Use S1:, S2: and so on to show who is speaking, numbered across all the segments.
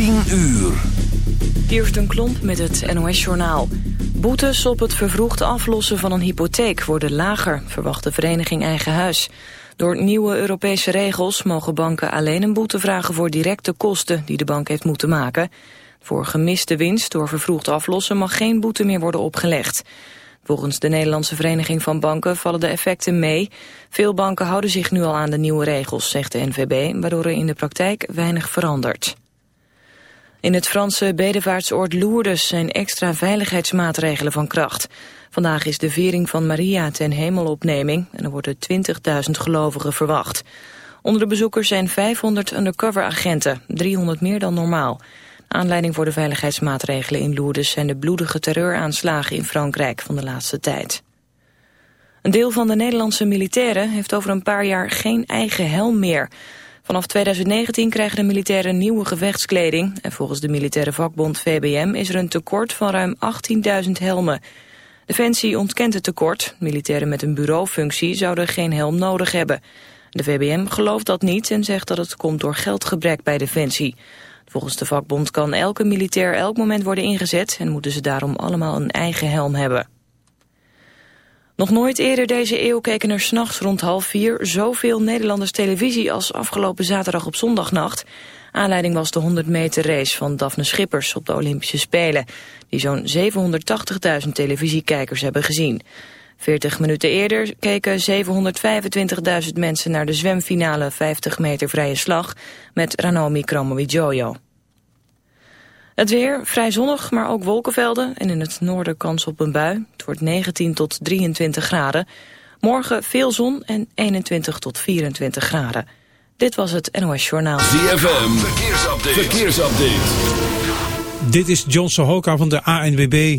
S1: 10 uur.
S2: Klomp met het NOS-journaal. Boetes op het vervroegd aflossen van een hypotheek worden lager, verwacht de vereniging Eigen Huis. Door nieuwe Europese regels mogen banken alleen een boete vragen voor directe kosten die de bank heeft moeten maken. Voor gemiste winst door vervroegd aflossen mag geen boete meer worden opgelegd. Volgens de Nederlandse Vereniging van Banken vallen de effecten mee. Veel banken houden zich nu al aan de nieuwe regels, zegt de NVB, waardoor er in de praktijk weinig verandert. In het Franse bedevaartsoord Lourdes zijn extra veiligheidsmaatregelen van kracht. Vandaag is de viering van Maria ten hemelopneming en er worden 20.000 gelovigen verwacht. Onder de bezoekers zijn 500 undercover agenten, 300 meer dan normaal. Aanleiding voor de veiligheidsmaatregelen in Lourdes zijn de bloedige terreuraanslagen in Frankrijk van de laatste tijd. Een deel van de Nederlandse militairen heeft over een paar jaar geen eigen helm meer. Vanaf 2019 krijgen de militairen nieuwe gevechtskleding... en volgens de militaire vakbond VBM is er een tekort van ruim 18.000 helmen. Defensie ontkent het tekort. Militairen met een bureaufunctie zouden geen helm nodig hebben. De VBM gelooft dat niet en zegt dat het komt door geldgebrek bij Defensie. Volgens de vakbond kan elke militair elk moment worden ingezet... en moeten ze daarom allemaal een eigen helm hebben. Nog nooit eerder deze eeuw keken er s'nachts rond half vier... zoveel Nederlanders televisie als afgelopen zaterdag op zondagnacht. Aanleiding was de 100 meter race van Daphne Schippers op de Olympische Spelen... die zo'n 780.000 televisiekijkers hebben gezien. 40 minuten eerder keken 725.000 mensen naar de zwemfinale 50 meter vrije slag met Ranomi Kromowidjojo. Het weer, vrij zonnig, maar ook wolkenvelden en in het noorden kans op een bui. Het wordt 19 tot 23 graden. Morgen veel zon en 21 tot 24 graden. Dit was het NOS Journaal.
S1: ZFM, verkeersupdate. verkeersupdate.
S3: Dit is John Sohoka van de ANWB.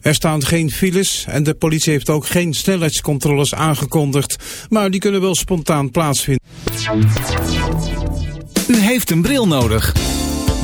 S3: Er staan geen files en de politie heeft ook geen snelheidscontroles aangekondigd. Maar die kunnen wel spontaan plaatsvinden.
S4: U heeft een bril nodig.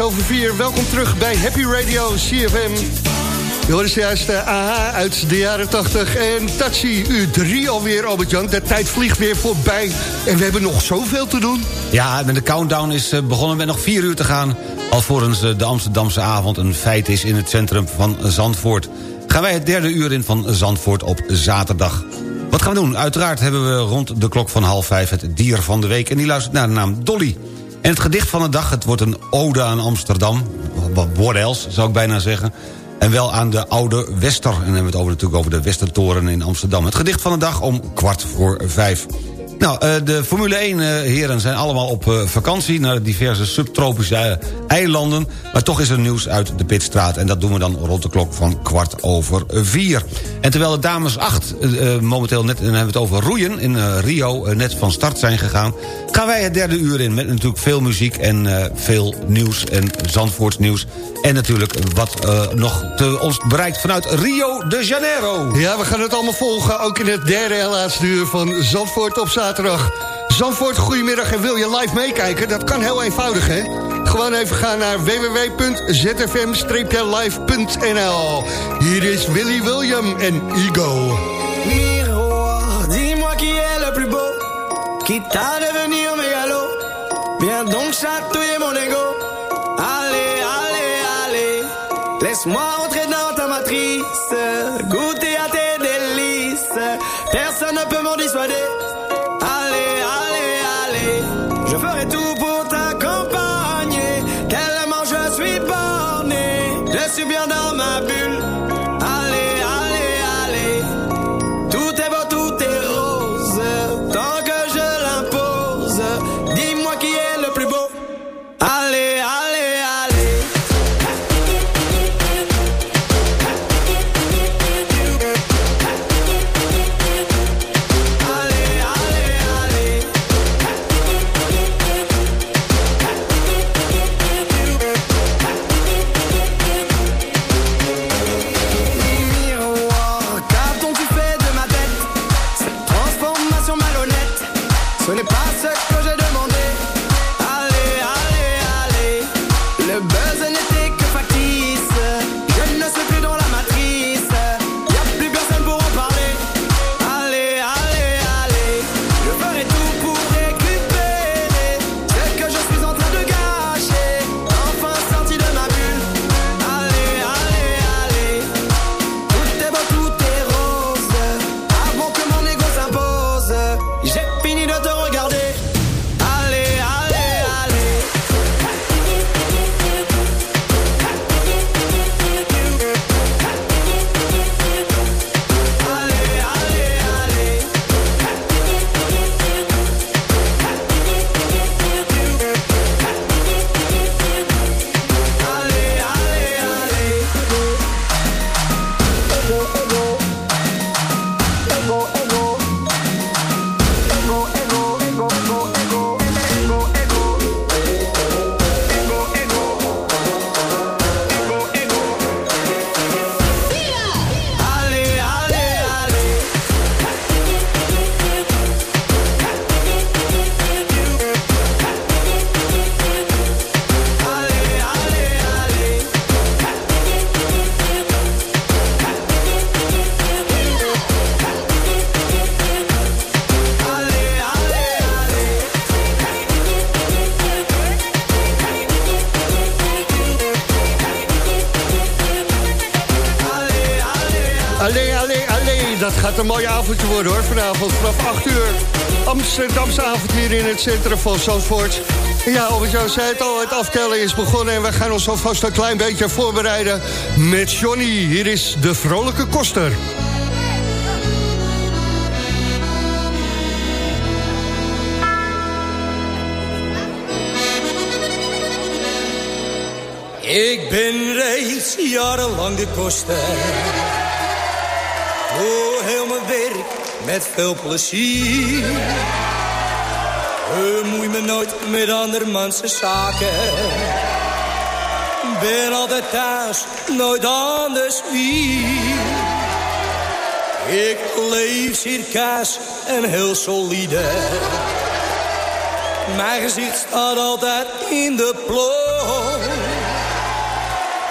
S5: Over vier. Welkom terug bij Happy Radio CFM. Je hoort juist de AHA uit de jaren 80 en Taxi U3 alweer, Albert-Jan. De tijd vliegt weer voorbij en we hebben nog zoveel te doen.
S6: Ja, de countdown is eh, begonnen met nog vier uur te gaan... alvorens eh, de Amsterdamse avond een feit is in het centrum van Zandvoort. Gaan wij het derde uur in van Zandvoort op zaterdag. Wat gaan we doen? Uiteraard hebben we rond de klok van half vijf het dier van de week... en die luistert naar de naam Dolly. En het gedicht van de dag, het wordt een ode aan Amsterdam. What else, zou ik bijna zeggen. En wel aan de oude Wester. En dan hebben we het over, natuurlijk over de Westertoren in Amsterdam. Het gedicht van de dag om kwart voor vijf. Nou, eh, de Formule 1 eh, zijn allemaal op eh, vakantie... naar diverse subtropische eilanden. Maar toch is er nieuws uit de Pitstraat. En dat doen we dan rond de klok van kwart over vier. En terwijl de dames 8 momenteel net... en dan hebben we het over roeien in Rio... net van start zijn gegaan... gaan wij het derde uur in met natuurlijk veel muziek... en veel nieuws en Zandvoorts nieuws. En natuurlijk wat nog te ons bereikt vanuit Rio de Janeiro.
S5: Ja, we gaan het allemaal volgen. Ook in het derde en laatste uur van Zandvoort op zaterdag zaterdag. Zandvoort, goedemiddag. En wil je live meekijken? Dat kan heel eenvoudig, hè? Gewoon even gaan naar www.zfm-live.nl Hier is Willy William en Ego.
S7: Miroir, dis-moi qui est le plus beau. Qui t'a devenir mégalo. Viens donc chatouiller mon ego. Allez, allez, allez. Laisse-moi entrer dans ta matrice. Goûter à tes délices. Personne ne peut m'en dissuader
S5: het centrum van Zandvoort. Ja, Albert Jan zei het al, het aftellen is begonnen... en we gaan ons alvast een klein beetje voorbereiden met Johnny. Hier is de vrolijke koster.
S7: Ik ben reeds jarenlang de koster Doe heel mijn werk met veel plezier. Bemoei me nooit met andermans zaken. Ben altijd thuis, nooit anders wie. Ik leef circa's en heel solide.
S8: Mijn gezicht staat altijd in de plooi.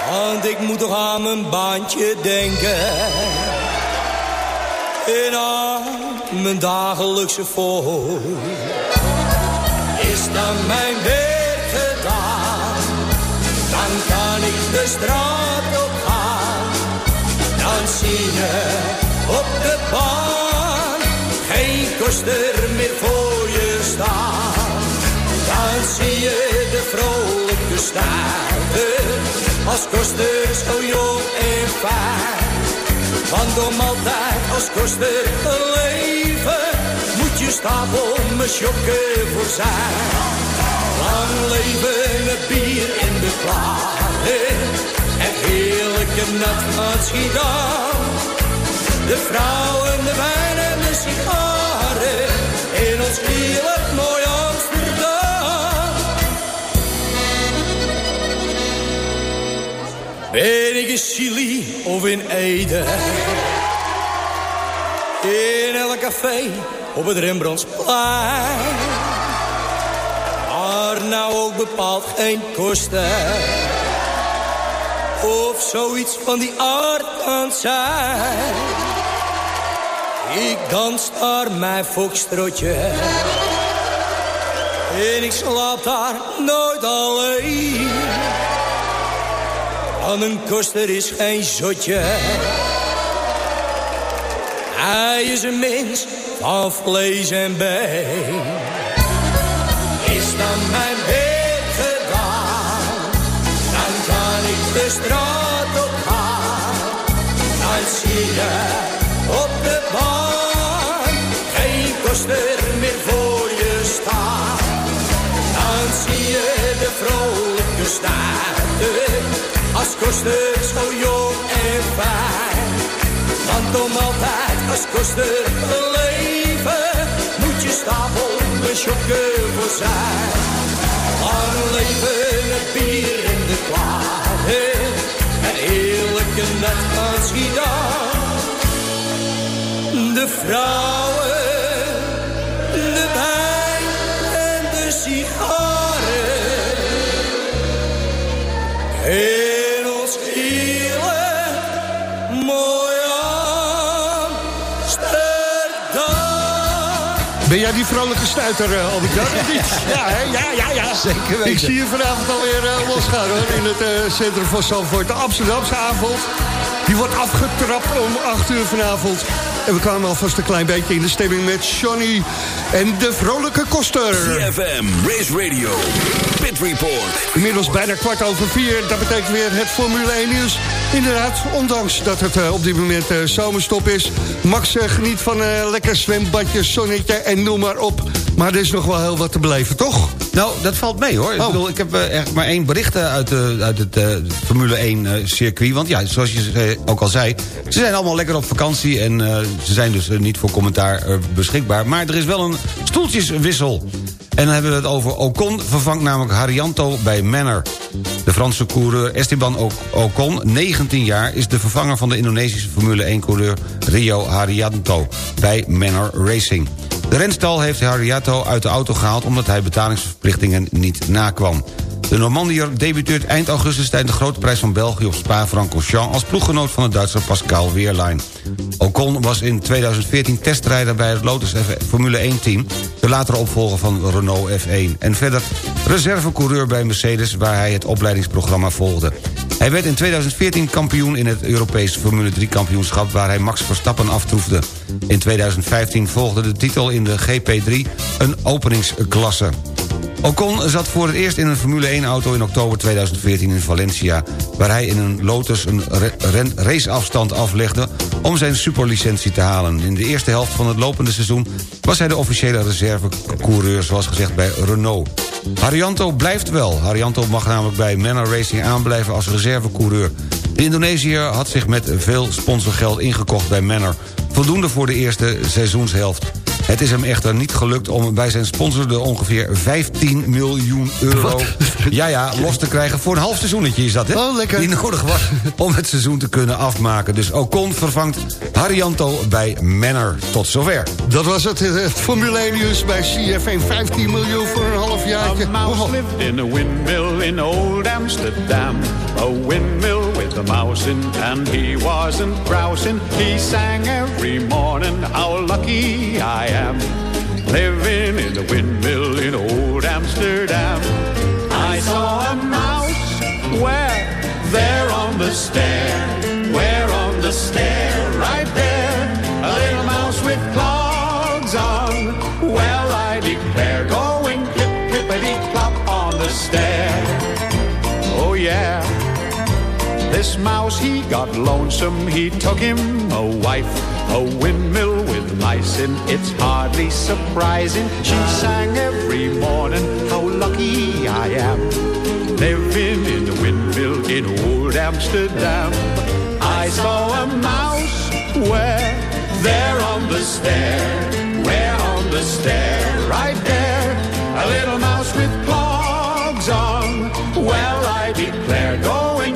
S8: Want ik moet toch aan mijn baantje denken. En aan mijn dagelijkse voor. Dan mijn werk gedaan, dan kan ik de straat op gaan. Dan zie je op de baan geen koster meer voor je staan. Dan zie je de vrolijke stuiten, als koster zo jong en fijn. Want om altijd als koster moet je stapel me sjokken voor zijn. Lang leven het bier in de klaren, en heerlijke nat van Schiedam. De vrouwen, de wijn en de sigaren, in ons heerlijk mooi Amsterdam. Ben ik in Chili of in Ede? In elk café op het Rembrandtsplein. Maar nou ook bepaald geen kosten. Of zoiets van die aard kan zijn. Ik dans daar mijn fokstrotje. En ik slaap daar nooit alleen. Want een koster is geen zotje. Hij is een mens van vlees en. Is dan mijn werk gedaan, dan kan ik de straat op gaan. Dan zie je op de baan geen koster meer voor je staan. Dan zie je de vrolijke staarten, als koster zo jong en fijn. Want om altijd als koster te leven, moet je stapel een sjokken voor zijn. Lang leven het bier in de klaren, en heerlijke net van Schiedam. De vrouwen, de wijn en de sigaren.
S5: Ben jij die vrolijke stuiter, uh, Albert Jan, of niet? Ja, hè? ja, ja, ja.
S6: Zeker weten.
S5: Ik zie je vanavond alweer uh, losgaan hoor, in het uh, centrum van Zandvoort. De Amsterdamse avond, die wordt afgetrapt om 8 uur vanavond. En we kwamen alvast een klein beetje in de stemming met Johnny en de vrolijke koster.
S1: CFM, Race Radio, Pit Report.
S5: Inmiddels bijna kwart over vier. Dat betekent weer het Formule 1 nieuws. Inderdaad, ondanks dat het uh, op dit moment uh, zomerstop is. Max uh, geniet van een lekker zwembadje, zonnetje en noem maar op. Maar er is nog wel heel wat te beleven, toch?
S6: Nou, dat valt mee hoor. Ik,
S5: Oh.
S6: bedoel, ik heb uh, echt maar één bericht uit, de, uit het uh, Formule 1 uh, circuit. Want ja, zoals je uh, ook al zei... ze zijn allemaal lekker op vakantie... en uh, ze zijn dus uh, niet voor commentaar uh, beschikbaar. Maar er is wel een stoeltjeswissel. En dan hebben we het over Ocon... vervangt namelijk Harianto bij Manor. De Franse coureur Esteban Ocon, 19 jaar... is de vervanger van de Indonesische Formule 1-coureur Rio Harianto... bij Manor Racing. De renstal heeft Harianto uit de auto gehaald... omdat hij betalingsverplichtingen niet nakwam. De Normandier debuteert eind augustus tijdens de grote prijs van België op Spa-Francorchamps... als ploeggenoot van de Duitser Pascal Wehrlein. Ocon was in 2014 testrijder bij het Lotus Formule 1-team... de latere opvolger van Renault F1. En verder reservecoureur bij Mercedes... waar hij het opleidingsprogramma volgde. Hij werd in 2014 kampioen in het Europese Formule 3-kampioenschap... waar hij Max Verstappen aftroefde. In 2015 volgde de titel in de GP3 een openingsklasse. Ocon zat voor het eerst in een Formule 1-auto in oktober 2014 in Valencia... waar hij in een Lotus een raceafstand aflegde om zijn superlicentie te halen. In de eerste helft van het lopende seizoen was hij de officiële reservecoureur... zoals gezegd bij Renault. Harianto blijft wel. Harianto mag namelijk bij Manor Racing aanblijven als reservecoureur. De Indonesiër had zich met veel sponsorgeld ingekocht bij Manor... voldoende voor de eerste seizoenshelft. Het is hem echter niet gelukt om bij zijn sponsor de ongeveer 15 miljoen euro Ja, ja, los te krijgen voor een half seizoenetje is dat, hè?
S5: Oh, lekker.
S6: Die nodig was om het seizoen te kunnen afmaken. Dus Ocon vervangt Harrianto bij Manor. Tot zover.
S5: Dat was het, het Formule 1 nieuws bij CFN. 15 miljoen voor een half
S9: mouse
S5: Oh.
S9: lived in a windmill in old Amsterdam. A windmill with a mouse in, and he wasn't grousing. He sang every morning, how lucky I am. Living in a windmill in old Amsterdam. Mouse, he got lonesome, he took him a wife. A windmill with mice in, it's hardly surprising. She sang every morning, how lucky I am. Living in the windmill in old Amsterdam. I saw a mouse where, there on the stair, where on the stair, right there, a little mouse with clogs on. Well, I declare, going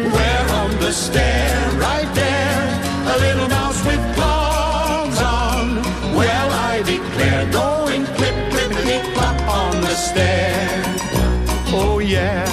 S9: stair, right there, a little mouse with clogs on. Well, I declare, going clip, clippity clop on the stair. Oh yeah.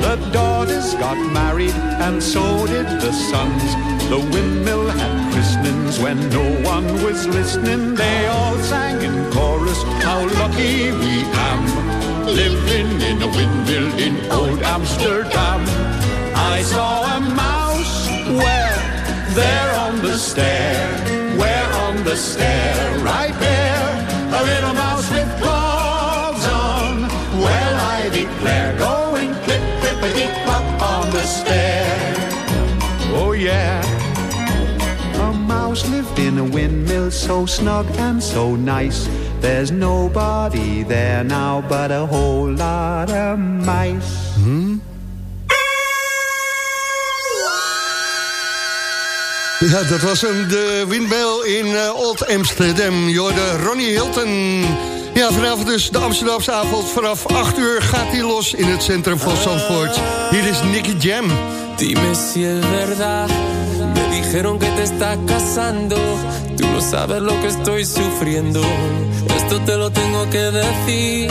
S9: The daughters got married and so did the sons. The windmill had christenings when no one was listening. They all sang in chorus, how lucky we am. Living in a windmill in old Amsterdam. I saw a mouse where, there on the stair, where on the stair, right there, a little mouse with clogs on. Well, I declare, going clip, clippity clop on the stair. Oh, yeah. A mouse lived in a windmill so snug and so nice. There's nobody there now but a whole lot of mice.
S5: Ja, dat was hem, de windmill in eh, Old Amsterdam. Jorde Ronnie Hilton. Ja, vanavond dus de Amsterdamse avond. Vanaf 8 uur gaat hij los in het centrum van Zandvoort. Hier is Nicky Jam.
S10: Dime si es verdad. Me dijeron que te estás casando. Tú no sabes lo que estoy sufriendo. Esto te lo tengo que decir.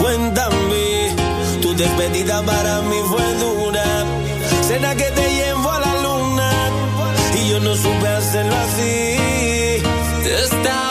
S8: Cuéntame, tu despedida para mí fue dura. Cena que te no supe hacerlo así.
S10: Te estaba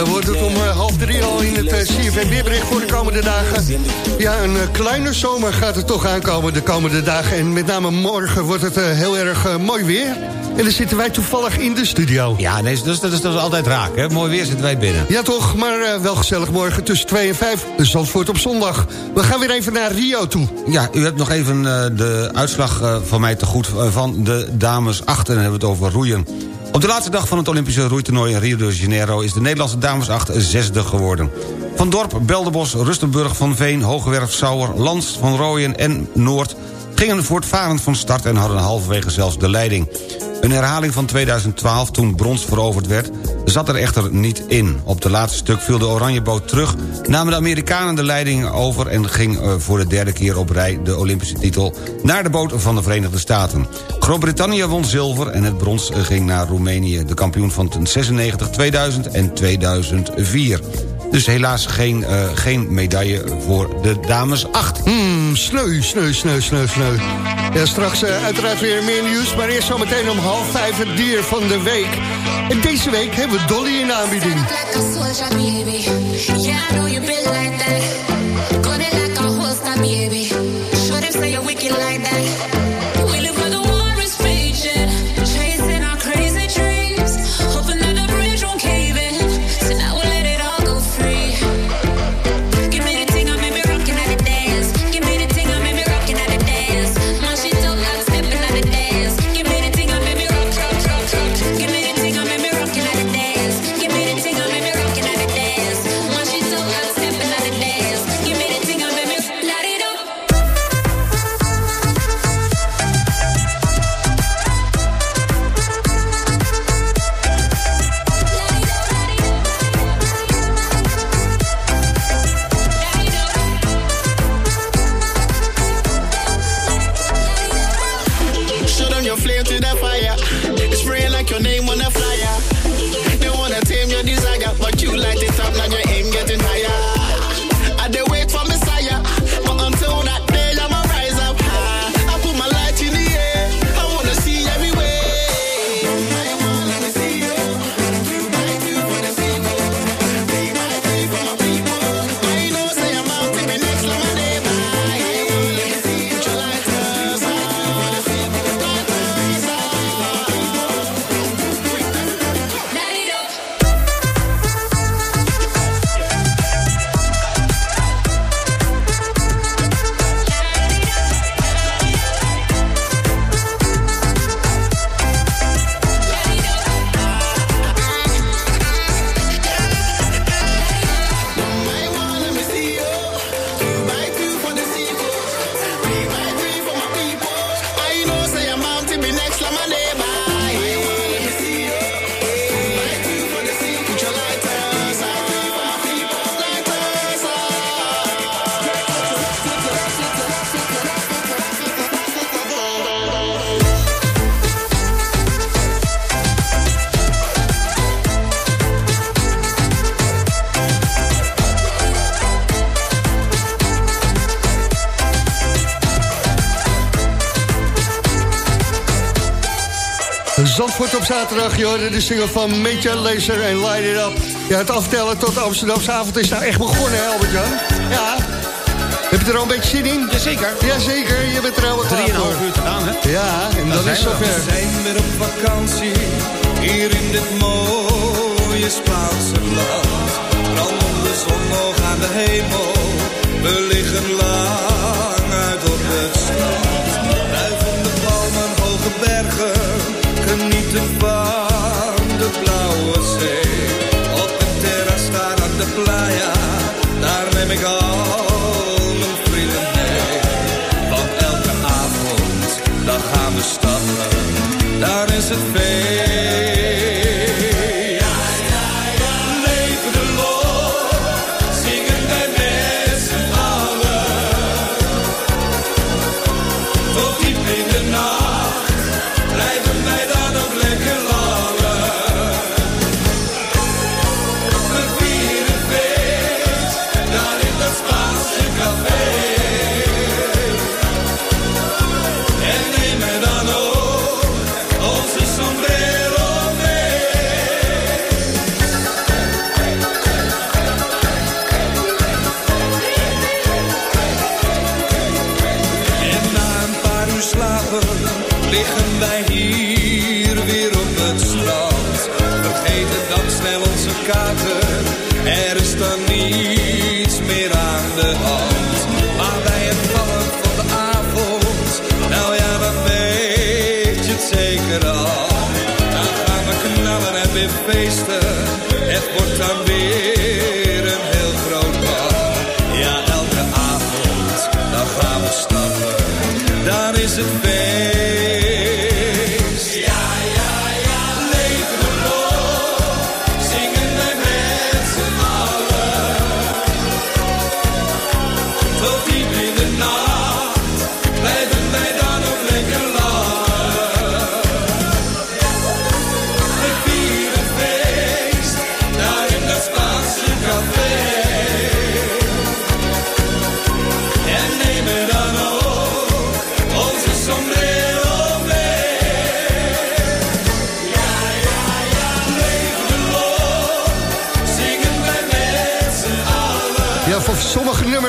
S5: Ja, wordt het om eh, half drie al in het eh, CFM weerbericht voor de komende dagen. Ja, een eh, kleine zomer gaat er toch aankomen de komende dagen. En met name morgen wordt het eh, heel erg eh, mooi weer. En dan zitten wij toevallig in de studio.
S6: Ja, nee, dat, is, dat, is, dat is altijd raak, hè? Mooi weer zitten wij binnen.
S5: Ja toch, maar eh, wel gezellig morgen tussen 2 en 5. Zandvoort op zondag. We gaan weer even naar Rio toe.
S6: Ja, u hebt nog even eh, de uitslag eh, van mij te goed eh, van de dames achter. En dan hebben we het over roeien. Op de laatste dag van het Olympische roeitoernooi in Rio de Janeiro... is de Nederlandse dames acht zesde geworden. Van Dorp, Beldenbos, Rustenburg, Van Veen, Hogewerf, Sauer... Lans, Van Rooyen en Noord gingen voortvarend van start... en hadden halverwege zelfs de leiding. Een herhaling van 2012, toen brons veroverd werd... zat er echter niet in. Op het laatste stuk viel de Oranjeboot terug... namen de Amerikanen de leiding over... en ging eh, voor de derde keer op rij de Olympische titel... naar de boot van de Verenigde Staten. Groot-Brittannië won zilver en het brons eh, ging naar Roemenië... de kampioen van 96, 2000 en 2004. Dus helaas geen, uh, geen medaille voor de dames 8.
S5: Hmm, sneu, sneu, sneu, sneu, sneu. Ja, straks uh, uiteraard weer meer nieuws, maar eerst zometeen om half vijf het dier van de week. En deze week hebben we Dolly in aanbieding.
S11: Shoot
S5: op zaterdag, je hoorde de single van Major Laser en Light It Up. Ja, het aftellen tot de Amsterdamse avond is nou echt begonnen, hè, Albert-Jan? Ja. Heb je er al een beetje zin in?
S6: Jazeker.
S5: Jazeker, je bent er helemaal klaar voor.
S6: Uur te gaan, hè?
S5: Ja, en dan is zover.
S12: We zijn weer op vakantie, hier in dit mooie Spaanse land. Brandende zon nog aan de hemel, we liggen lang uit op het strand. Duivende palmen, hoge bergen, genieten van de blauwe zee. Op de terras staan aan de playa, daar neem ik al mijn vrienden mee. Want elke avond, dan gaan we stappen, daar is het feest. Is het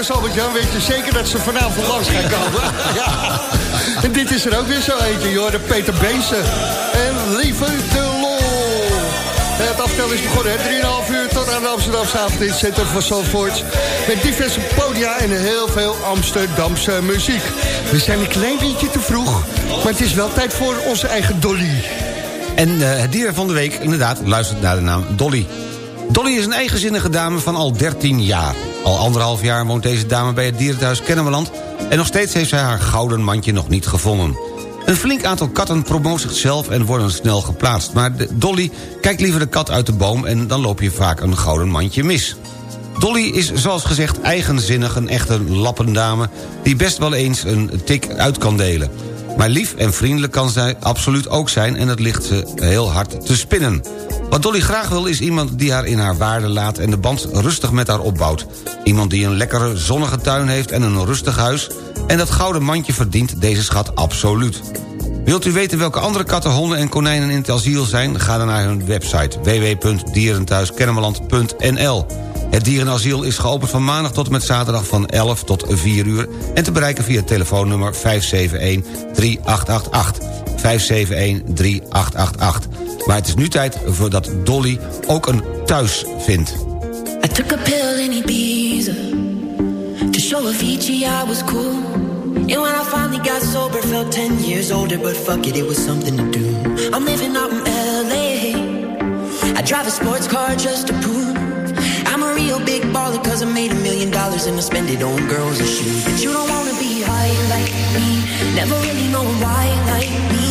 S5: nummers, Albert-Jan, weet je zeker dat ze vanavond langs gaan komen. ja. En dit is er ook weer zo eentje, joh, de Peter Beesen. En Lieve de Lol. Het aftel is begonnen, hè? 3,5 uur tot aan de Amsterdamse avond in het centrum van Zandvoort. Met diverse podia en heel veel Amsterdamse muziek. We zijn een klein beetje te vroeg, maar het is wel tijd voor onze eigen Dolly.
S6: En eh, het dier van de week, inderdaad, luistert naar de naam Dolly. Dolly is een eigenzinnige dame van al 13 jaar. Al anderhalf jaar woont deze dame bij het dierenthuis Kennemerland... en nog steeds heeft zij haar gouden mandje nog niet gevonden. Een flink aantal katten promoot zichzelf en worden snel geplaatst... maar Dolly kijkt liever de kat uit de boom... en dan loop je vaak een gouden mandje mis. Dolly is zoals gezegd eigenzinnig, een echte lappendame... die best wel eens een tik uit kan delen. Maar lief en vriendelijk kan zij absoluut ook zijn... en dat ligt ze heel hard te spinnen. Wat Dolly graag wil is iemand die haar in haar waarde laat... en de band rustig met haar opbouwt. Iemand die een lekkere zonnige tuin heeft en een rustig huis... en dat gouden mandje verdient deze schat absoluut. Wilt u weten welke andere katten, honden en konijnen in het asiel zijn? Ga dan naar hun website www.dierenthuiskennemerland.nl Het dierenasiel is geopend van maandag tot en met zaterdag van 11 tot 4 uur... en te bereiken via telefoonnummer 571-3888. 571-3888. Maar het is nu tijd voordat Dolly ook een thuis vindt.
S13: I took a pill in Ibiza to show Avicii I was cool. And when I finally got sober, felt 10 years older, but fuck it, it was something to do. I'm living out in LA. I drive a sports car just to prove I'm a real big baller, cause I made a million dollars and I spend it on girls and shoes. But you don't wanna be high like me, never really know why like me.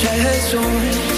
S13: treasure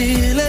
S14: We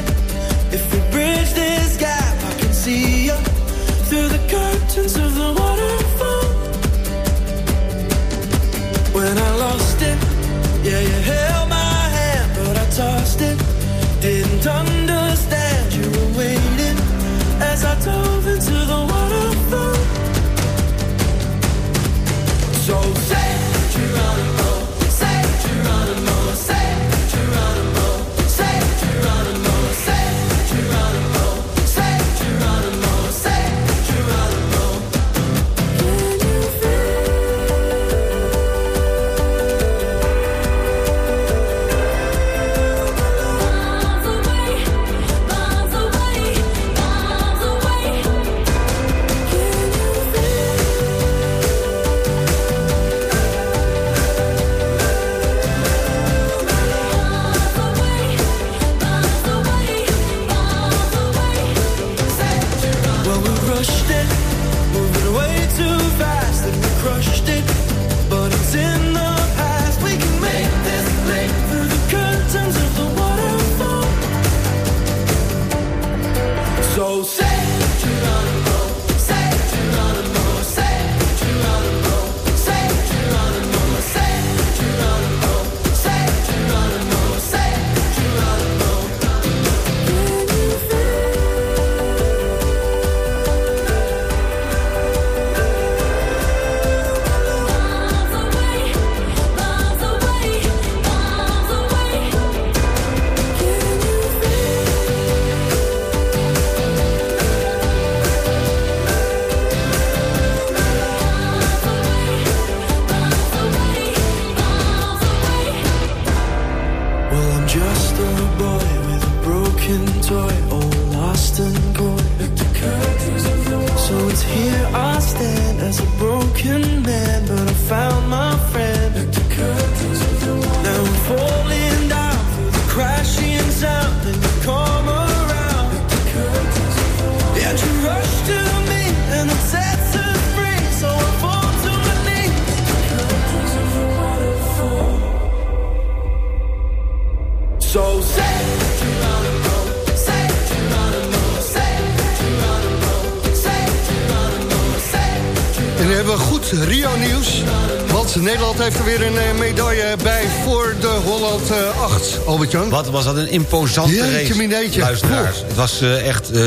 S5: Want Nederland heeft er weer een eh, medaille bij voor de Holland eh, 8. Albert-Jan.
S6: Wat was dat een imposante
S5: Jeetje,
S6: race,
S5: mineetje.
S6: luisteraars. Het was eh, echt eh,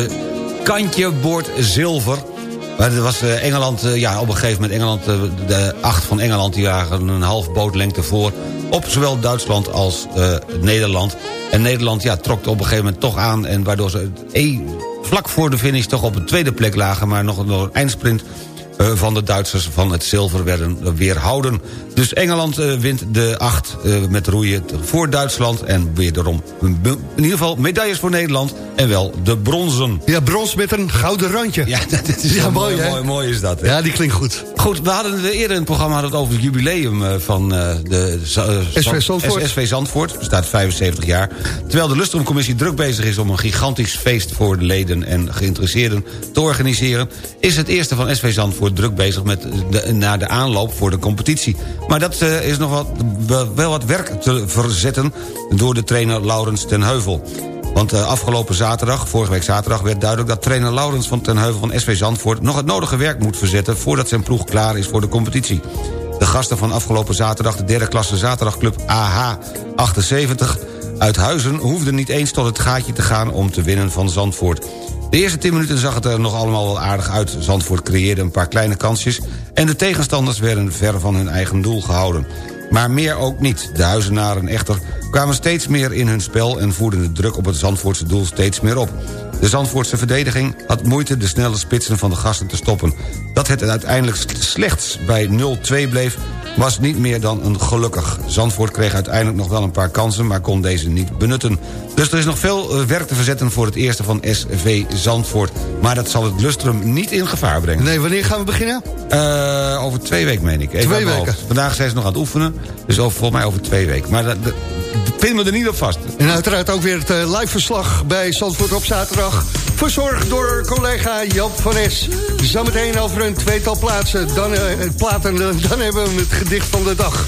S6: kantje boord zilver. Maar het was Engeland, ja, op een gegeven moment Engeland, de acht van Engeland... die lagen een half bootlengte voor op zowel Duitsland als Nederland. En Nederland ja, trok op een gegeven moment toch aan... en waardoor ze eh, vlak voor de finish toch op een tweede plek lagen... maar nog, nog een eindsprint van de Duitsers van het zilver werden weerhouden. Dus Engeland eh, wint de acht eh, met roeien voor Duitsland... en wederom in ieder geval medailles voor Nederland... en wel de bronzen.
S5: Ja, brons met een gouden randje.
S6: Ja, dat is
S5: Ja, mooi,
S6: mooi, mooi, mooi is dat. hè?
S5: Ja, die klinkt goed.
S6: Goed, we hadden eerder in het programma hadden het over het jubileum eh, van eh, de eh,
S5: SV Zandvoort.
S6: SV Zandvoort. Bestaat 75 jaar. Terwijl de Lustrumcommissie druk bezig is om een gigantisch feest voor de leden en geïnteresseerden te organiseren, is het eerste van SV Zandvoort druk bezig met de, naar de aanloop voor de competitie. Maar dat eh, is nog wat, wel, wat werk te verzetten door de trainer Laurens ten Heuvel. Want uh, afgelopen zaterdag, vorige week zaterdag... werd duidelijk dat trainer Laurens van ten Heuvel van SV Zandvoort... nog het nodige werk moet verzetten voordat zijn ploeg klaar is voor de competitie. De gasten van afgelopen zaterdag, de derde klasse zaterdagclub AH 78... Uithuizen hoefde niet eens tot het gaatje te gaan om te winnen van Zandvoort. De eerste 10 minuten zag het er nog allemaal wel aardig uit. Zandvoort creëerde een paar kleine kansjes... en de tegenstanders werden ver van hun eigen doel gehouden. Maar meer ook niet. De huizenaren echter kwamen steeds meer in hun spel... en voerden de druk op het Zandvoortse doel steeds meer op. De Zandvoortse verdediging had moeite de snelle spitsen van de gasten te stoppen. Dat het uiteindelijk slechts bij 0-2 bleef was niet meer dan een gelukkig. Zandvoort kreeg uiteindelijk nog wel een paar kansen... maar kon deze niet benutten. Dus er is nog veel eh, werk te verzetten voor het eerste van SV Zandvoort. Maar dat zal het lustrum niet in gevaar brengen.
S5: Nee, wanneer gaan we beginnen?
S6: Uh, over twee weken, meen ik.
S5: Even twee weken?
S6: Vandaag zijn ze nog aan het oefenen. Dus over, volgens mij over twee weken. Maar dat, dat pin me er niet op vast.
S5: En uiteraard ook weer het uh, live verslag bij Zandvoort op zaterdag. Verzorgd door collega Joop van Es. Zometeen over een tweetal plaatsen. Dan, uh, platen, dan hebben we het gedicht van de dag.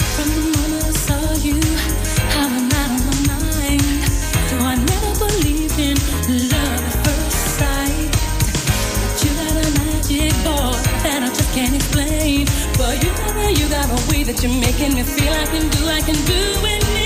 S15: You got a way that you're making me feel I can do, I can do it.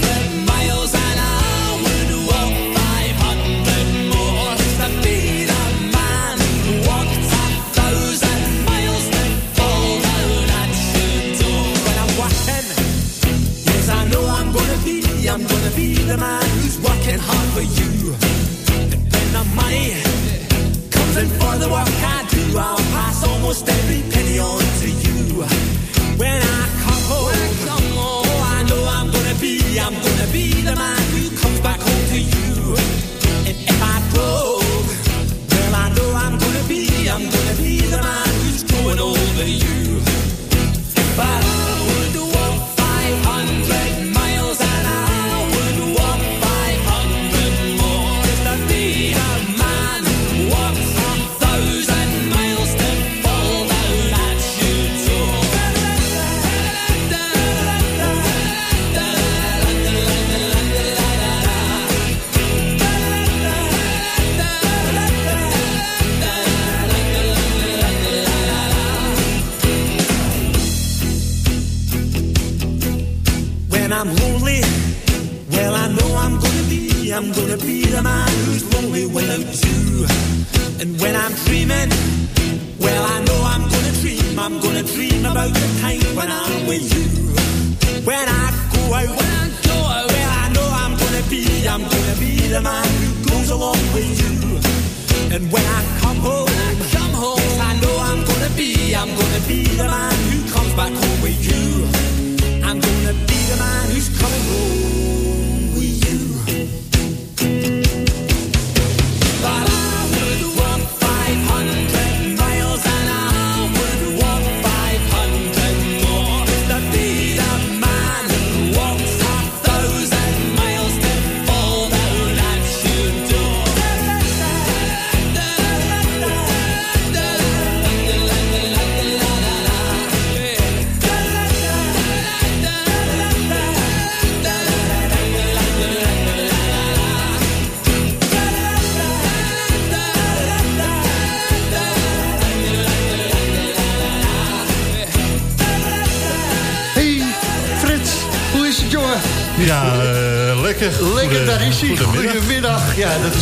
S16: the man who's working hard for you. And when the money comes in for the work I do, I'll pass almost every penny on to you. When I come home, I know I'm gonna be, I'm gonna be the man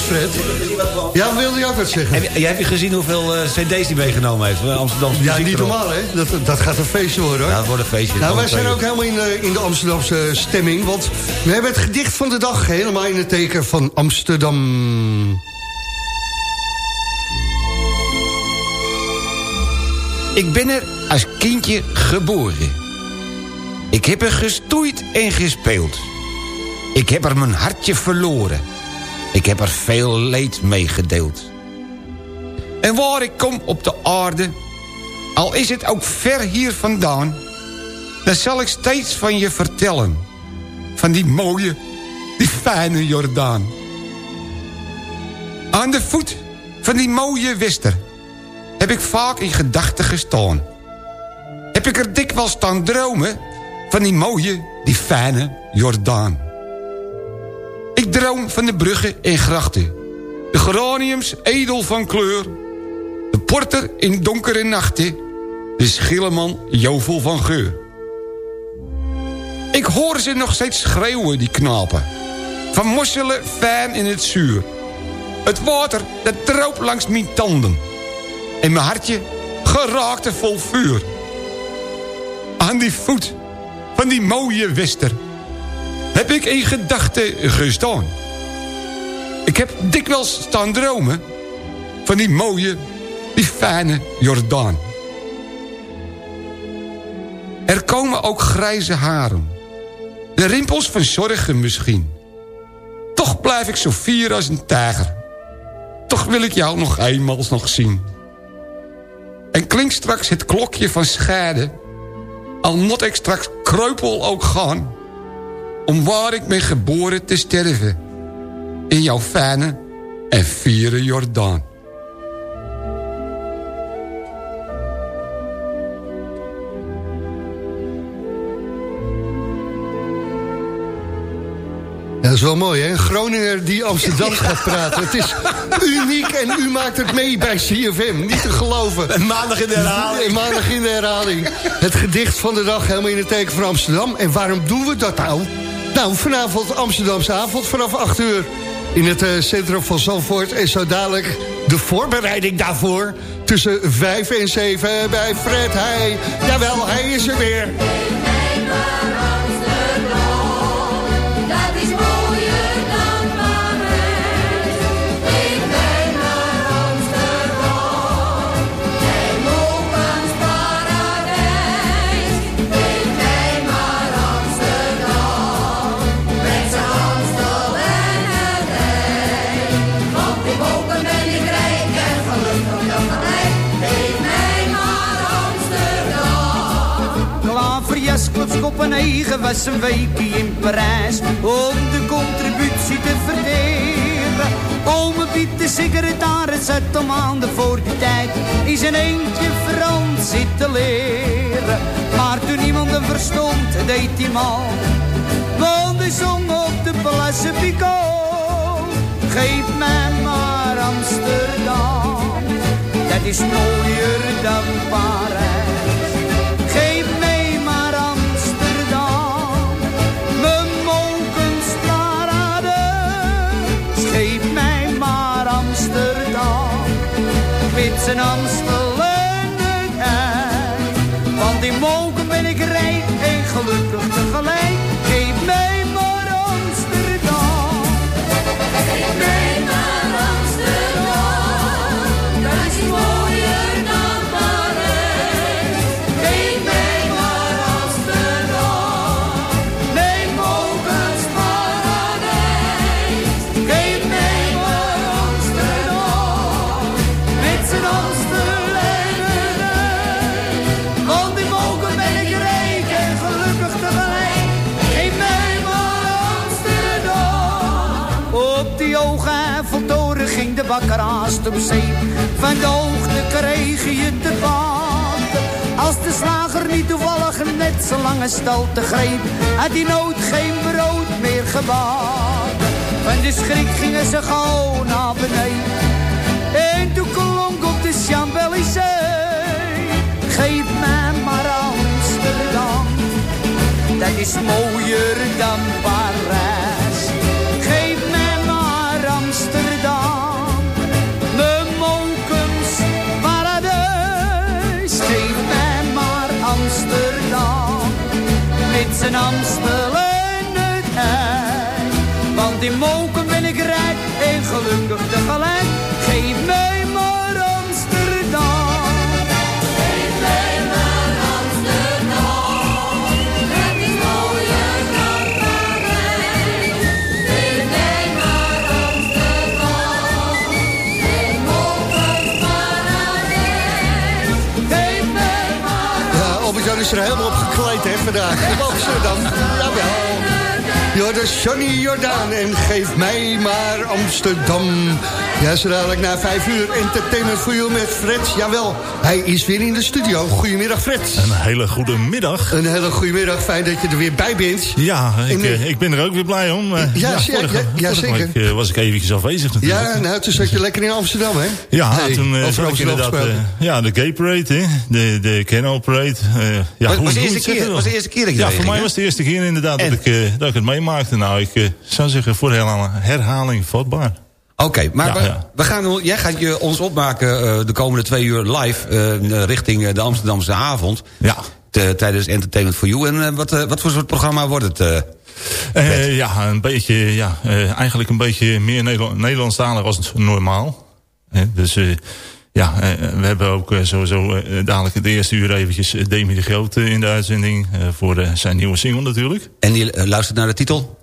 S5: Fred. Ja, wilde je ook wat zeggen?
S17: Heb hebt je gezien hoeveel eh, cd's hij meegenomen heeft? van Amsterdamse
S5: Ja, niet normaal, hè? Dat, dat gaat een feestje worden, hoor.
S17: Ja, het wordt een feestje.
S5: Nou, wij zijn ook helemaal in de, in de Amsterdamse stemming. Want we hebben het gedicht van de dag helemaal in het teken van Amsterdam.
S6: Ik ben er als kindje geboren. Ik heb er gestoeid en gespeeld. Ik heb er mijn hartje verloren. Ik heb er veel leed mee gedeeld. En waar ik kom op de aarde, al is het ook ver hier vandaan... dan zal ik steeds van je vertellen. Van die mooie, die fijne Jordaan. Aan de voet van die mooie Wester heb ik vaak in gedachten gestaan. Heb ik er dikwijls staan dromen van die mooie, die fijne Jordaan. Ik droom van de bruggen en grachten. De geraniums edel van kleur. De porter in donkere nachten. De schilleman jovel van geur. Ik hoor ze nog steeds schreeuwen, die knapen. Van mosselen fijn in het zuur. Het water, dat droop langs mijn tanden. En mijn hartje geraakte vol vuur. Aan die voet van die mooie wester heb ik in gedachten gestaan. Ik heb dikwijls staan dromen van die mooie, die fijne Jordaan. Er komen ook grijze haren. De rimpels van zorgen misschien. Toch blijf ik zo fier als een tijger. Toch wil ik jou nog eenmaal nog zien. En klinkt straks het klokje van scheiden... al moet ik straks kreupel ook gaan...
S18: om waar ik ben geboren te sterven. In jouw fijne en vieren Jordaan.
S5: Ja, dat is wel mooi, hè? Een Groninger die Amsterdam gaat praten. Het is uniek en u maakt het mee bij CFM. Niet te geloven.
S6: En maandag in de herhaling.
S5: Maandag in de herhaling. Het gedicht van de dag helemaal in het teken van Amsterdam. En waarom doen we dat nou? Nou, vanavond Amsterdamse avond vanaf 8 uur. In het eh, centrum van Zandvoort. En zo dadelijk de voorbereiding daarvoor. Tussen 5 en 7 bij Fred Heij. Jawel, hij is er weer.
S19: 2009 was een weekje in Parijs om de contributie te verderen. Ome Piet de secretaris uit om maanden voor die tijd is een eentje Frans te leren. Maar toen niemand hem verstond, deed hij mal. Want hij zong op de Place Pico. Geef mij maar Amsterdam, dat is mooier dan Parijs. Zijn Amstel ei. Want in Moken ben ik rijk en gelukkig tegelijk. Zee. Van de hoogte kreeg je te baten. Als de slager niet toevallig net zo lange stalte greep, had die nood geen brood meer gebakken. Van de schrik gingen ze gauw naar beneden. En toen klonk op de Champs-Élysées. Geef mij maar Amsterdam, dat is mooier dan Parijs.
S20: Is
S5: er helemaal op gekleed, hè, vandaag. In Amsterdam. Jawel. Is Johnny Jordaan en geef mij maar Amsterdam. Ja, zo dadelijk na vijf uur entertainment voor jou met Fred. Jawel, hij is weer in de studio. Goedemiddag, Fred.
S21: Een hele goede middag.
S5: Een hele goede middag, fijn dat je er weer bij bent.
S21: Ja, ik,
S5: En,
S21: eh, ik ben er ook weer blij om. Eh,
S5: Ja, ja,
S21: vorige,
S5: ja, ja, zeker.
S21: week, eh, was ik eventjes afwezig natuurlijk.
S5: Ja, nou, toen zat je lekker in Amsterdam, hè?
S21: Ja,
S5: Hey,
S21: toen eh,
S5: over
S21: zag ik inderdaad eh, ja, de Gay Parade, hè? de, de Canal Parade. eh, ja,
S6: Was-
S21: hoe-
S6: was de eerste
S21: het
S6: keer-
S21: zeggen
S6: was de eerste keer dat je
S21: Ja, voor mij
S6: ging,
S21: was het de eerste keer inderdaad dat ik, eh, dat ik het meemaakte. Nou, ik eh, zou zeggen voor herhaling vatbaar.
S6: Oké, maar
S21: Ja,
S6: we,
S21: ja.
S6: we gaan, jij gaat je ons opmaken eh, de komende twee uur live... eh, richting eh, de Amsterdamse avond.
S21: Ja.
S6: Te- tijdens Entertainment for You. En wat, wat voor soort programma wordt het?
S21: ja, een beetje, ja, eigenlijk een beetje meer Nederland, Nederlandstalig als normaal. Dus ja, we hebben ook sowieso dadelijk het eerste uur eventjes Demi de Groot in de uitzending. voor zijn nieuwe single natuurlijk.
S6: En die luistert naar de titel?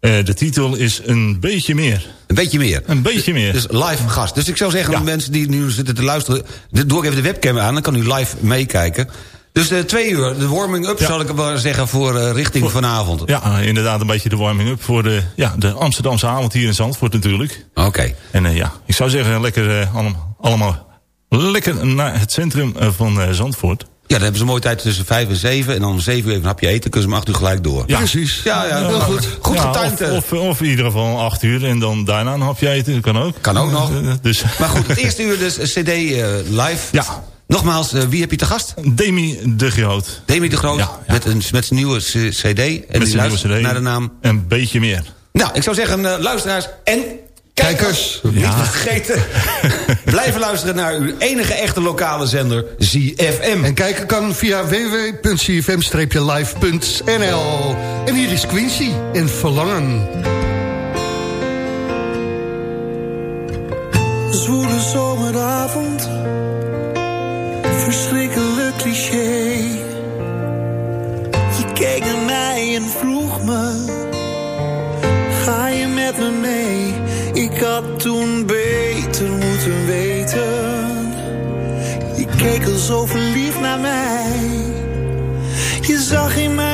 S21: Eh, de titel is Een Beetje Meer.
S6: Een beetje meer?
S21: Een beetje meer.
S6: Dus live gast. Dus ik zou zeggen,
S21: Ja.
S6: mensen die nu zitten te luisteren... de- doe ik even de webcam aan, dan kan u live meekijken. Dus eh, twee uur, de warming-up zal ik wel zeggen voor eh, richting vanavond.
S21: Ja, inderdaad een beetje de warming-up voor de, ja, de Amsterdamse avond hier in Zandvoort natuurlijk.
S6: Oké.
S21: En ja, ik zou zeggen lekker allemaal, allemaal lekker naar het centrum van Zandvoort.
S6: Ja, dan hebben ze een mooie tijd tussen vijf en zeven. En dan om zeven uur even een hapje eten, kunnen ze om acht uur gelijk door.
S21: Ja.
S5: Precies.
S6: Ja, ja,
S5: heel goed.
S6: Goed
S21: Ja,
S6: getimed.
S21: Of,
S6: eh.
S21: of, of in ieder geval acht uur en dan daarna een hapje eten. Dat kan ook.
S6: Kan ook nog.
S21: Eh, Dus,
S6: Maar goed, het eerste uur dus CD eh, live.
S21: Ja.
S6: Nogmaals, eh, wie heb je te gast?
S21: Demi de Groot.
S6: Demi de Groot,
S21: Ja, ja.
S6: Met, een, met zijn nieuwe CD. En
S21: Met
S6: die
S21: zijn nieuwe
S6: luistert
S21: CD.
S6: naar de naam.
S21: Een beetje meer.
S6: Nou, ik zou zeggen, eh, luisteraars en kijkers. Niet
S21: Ja.
S6: vergeten. Blijven luisteren naar uw enige echte lokale zender, ZFM.
S5: En kijken kan via www.cfm-live.nl. En hier is Quincy en Verlangen.
S14: Zwoele zomeravond, verschrikkelijk cliché. Je keek naar mij en vroeg me, ga je met me mee? Ik had toen beter moeten weten. Je keek al zo verliefd naar mij. Je zag in mij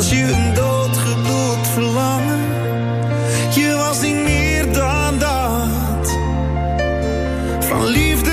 S14: was je een doodgebloed verlangen. Je was niet meer dan dat. Van liefde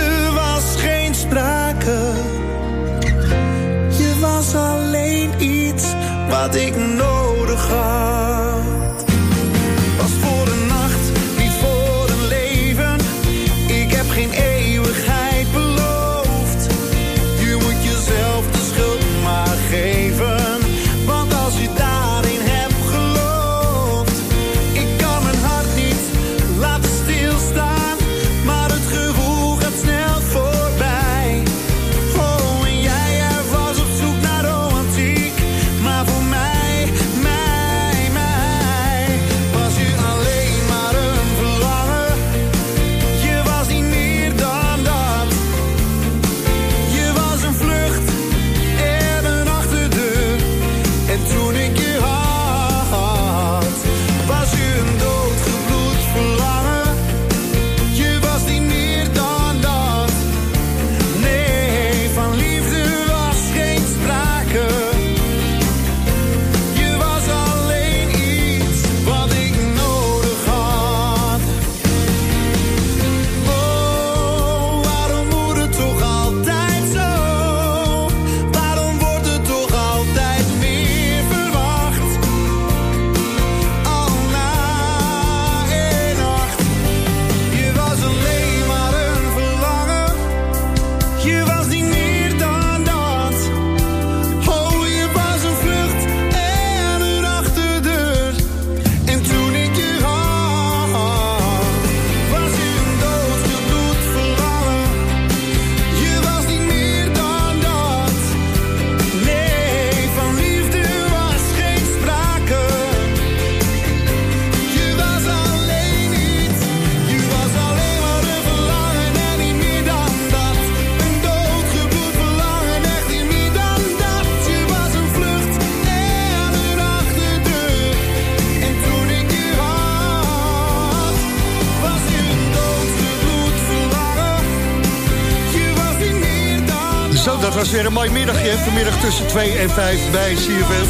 S14: was
S5: weer een mooi middagje. Vanmiddag tussen 2 en 5 bij CFM.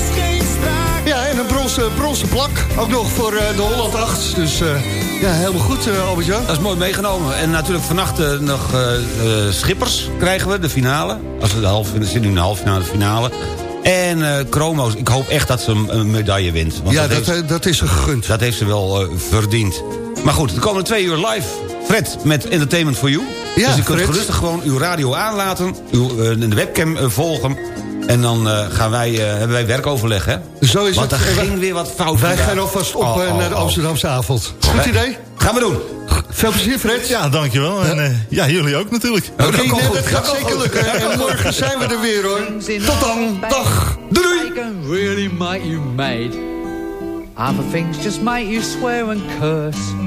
S5: Ja, en een bronzen, bronzen plak. Ook nog voor eh, de Holland 8. Dus eh, ja, helemaal goed, eh Albert-Jan.
S6: Dat is mooi meegenomen. En natuurlijk vannacht nog Schippers krijgen we, de finale. Als we de halve, we zitten nu in de halve finale, de finale. En eh Chromo's, ik hoop echt dat ze een, een medaille wint. Want
S5: Ja, dat,
S6: heeft,
S5: eh, dat is er gegund.
S6: dat heeft ze wel verdiend. Maar goed, de komende twee uur live. Fred met Entertainment for You.
S5: Ja,
S6: dus je kunt
S5: Fred.
S6: gerustig gewoon uw radio aanlaten. Uw, eh, de webcam eh, volgen. En dan eh, gaan wij, eh, hebben wij werkoverleg, hè?
S5: Zo is
S6: Want
S5: het.
S6: er
S5: En wij-
S6: ging weer wat fout
S5: Wij gaan alvast op
S6: Oh, oh,
S5: naar de
S6: oh.
S5: Amsterdamse avond. Goed idee?
S6: Gaan we doen.
S5: Veel plezier, Fred.
S21: Ja, dankjewel. En eh, ja, jullie ook natuurlijk.
S5: Oké, nee, dat gaat zeker lukken. En morgen zijn we er weer, hoor. Tot dan. Dag. Doei.
S22: Really make you. Other things just make you swear and curse.